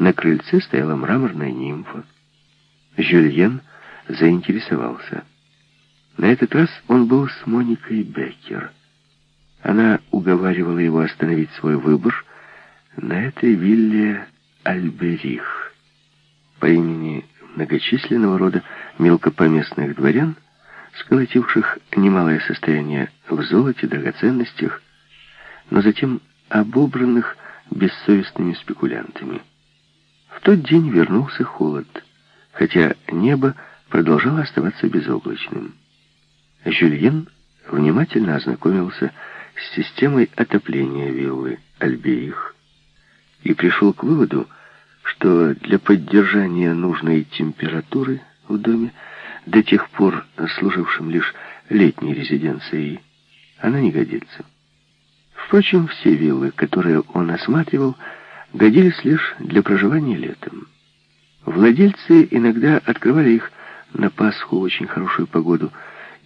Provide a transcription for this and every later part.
На крыльце стояла мраморная нимфа. Жюльен заинтересовался. На этот раз он был с Моникой Беккер. Она уговаривала его остановить свой выбор на этой вилле Альберих по имени многочисленного рода мелкопоместных дворян, сколотивших немалое состояние в золоте, драгоценностях, но затем обобранных бессовестными спекулянтами. Тот день вернулся холод, хотя небо продолжало оставаться безоблачным. Жюльен внимательно ознакомился с системой отопления виллы Альбеих и пришел к выводу, что для поддержания нужной температуры в доме, до тех пор служившим лишь летней резиденцией, она не годится. Впрочем, все виллы, которые он осматривал, годились лишь для проживания летом. Владельцы иногда открывали их на Пасху в очень хорошую погоду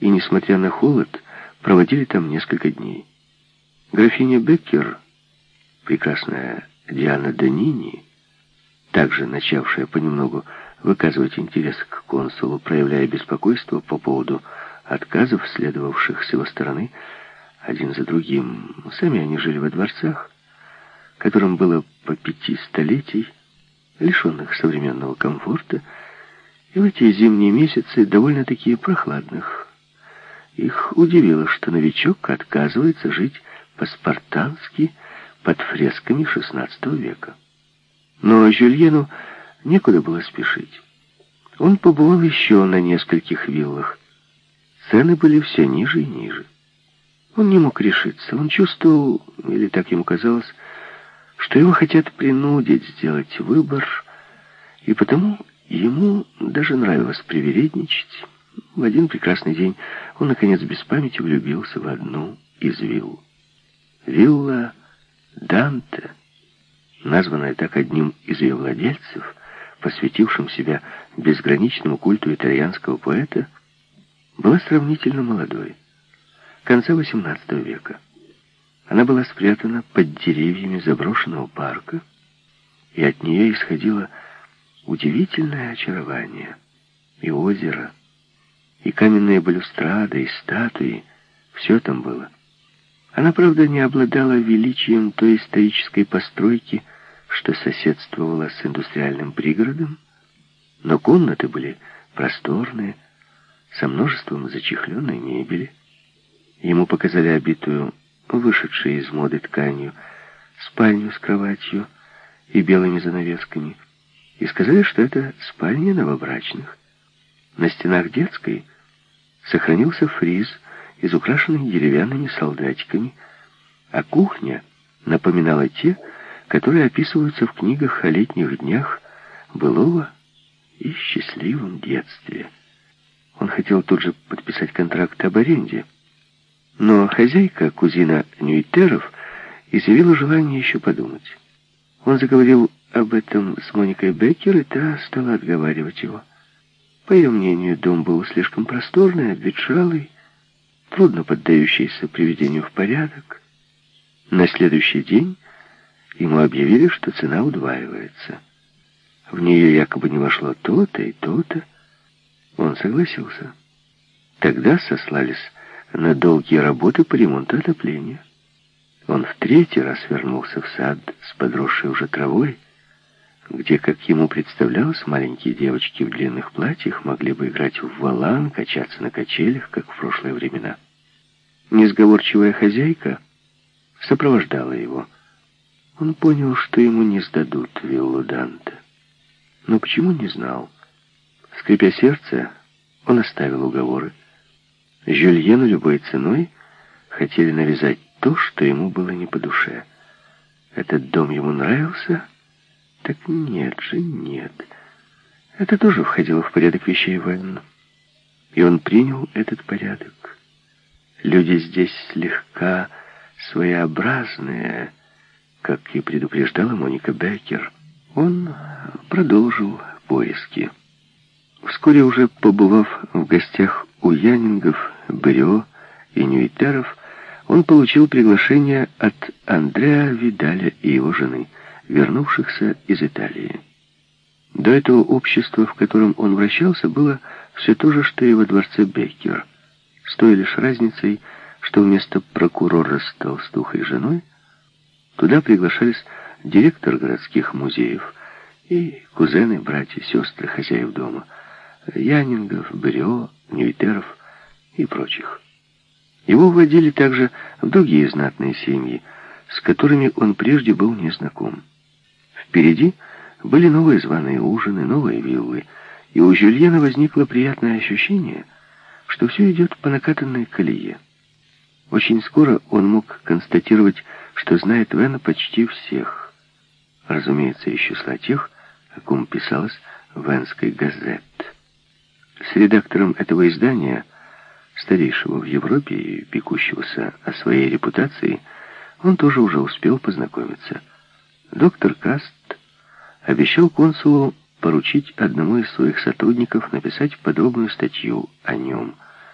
и, несмотря на холод, проводили там несколько дней. Графиня Беккер, прекрасная Диана Данини, также начавшая понемногу выказывать интерес к консулу, проявляя беспокойство по поводу отказов, следовавших с его стороны, один за другим. Сами они жили во дворцах, которым было по пяти столетий, лишенных современного комфорта, и в эти зимние месяцы довольно-таки прохладных. Их удивило, что новичок отказывается жить по-спартански под фресками XVI века. Но Жюльену некуда было спешить. Он побывал еще на нескольких виллах. Цены были все ниже и ниже. Он не мог решиться. Он чувствовал, или так ему казалось, что его хотят принудить сделать выбор, и потому ему даже нравилось привередничать. В один прекрасный день он, наконец, без памяти влюбился в одну из вилл. Вилла Данте, названная так одним из ее владельцев, посвятившим себя безграничному культу итальянского поэта, была сравнительно молодой, конца XVIII века. Она была спрятана под деревьями заброшенного парка, и от нее исходило удивительное очарование. И озеро, и каменные балюстрады, и статуи, все там было. Она, правда, не обладала величием той исторической постройки, что соседствовала с индустриальным пригородом, но комнаты были просторные, со множеством зачехленной мебели. Ему показали обитую вышедшей из моды тканью, спальню с кроватью и белыми занавесками, и сказали, что это спальня новобрачных. На стенах детской сохранился фриз из украшенных деревянными солдатиками, а кухня напоминала те, которые описываются в книгах о летних днях былого и счастливом детстве. Он хотел тут же подписать контракт об аренде, но хозяйка, кузина Ньюитеров, изъявила желание еще подумать. Он заговорил об этом с Моникой Беккер, и та стала отговаривать его. По ее мнению, дом был слишком просторный, обветшалый, трудно поддающийся приведению в порядок. На следующий день ему объявили, что цена удваивается. В нее якобы не вошло то-то и то-то. Он согласился. Тогда сослались на долгие работы по ремонту отопления. Он в третий раз вернулся в сад с подросшей уже травой, где, как ему представлялось, маленькие девочки в длинных платьях могли бы играть в валан, качаться на качелях, как в прошлые времена. Несговорчивая хозяйка сопровождала его. Он понял, что ему не сдадут виллу Данте. Но почему не знал? Скрипя сердце, он оставил уговоры. Жюльену любой ценой хотели навязать то, что ему было не по душе. Этот дом ему нравился? Так нет же, нет. Это тоже входило в порядок вещей Вэллона. И он принял этот порядок. Люди здесь слегка своеобразные, как и предупреждала Моника Беккер. Он продолжил поиски. Вскоре уже побывав в гостях у Янингов, Брио и Ньюитеров, он получил приглашение от Андреа Видаля и его жены, вернувшихся из Италии. До этого общество, в котором он вращался, было все то же, что и во дворце Беккер, с той лишь разницей, что вместо прокурора с толстухой женой туда приглашались директор городских музеев и кузены, братья, сестры хозяев дома, Янингов, Берио, Ньюитеров и прочих. Его вводили также в другие знатные семьи, с которыми он прежде был незнаком. Впереди были новые званые ужины, новые виллы, и у Жюльена возникло приятное ощущение, что все идет по накатанной колее. Очень скоро он мог констатировать, что знает Вена почти всех. Разумеется, из числа тех, о ком писалось в Венской газет. С редактором этого издания, старейшего в Европе и пекущегося о своей репутации, он тоже уже успел познакомиться. Доктор Каст обещал консулу поручить одному из своих сотрудников написать подробную статью о нем –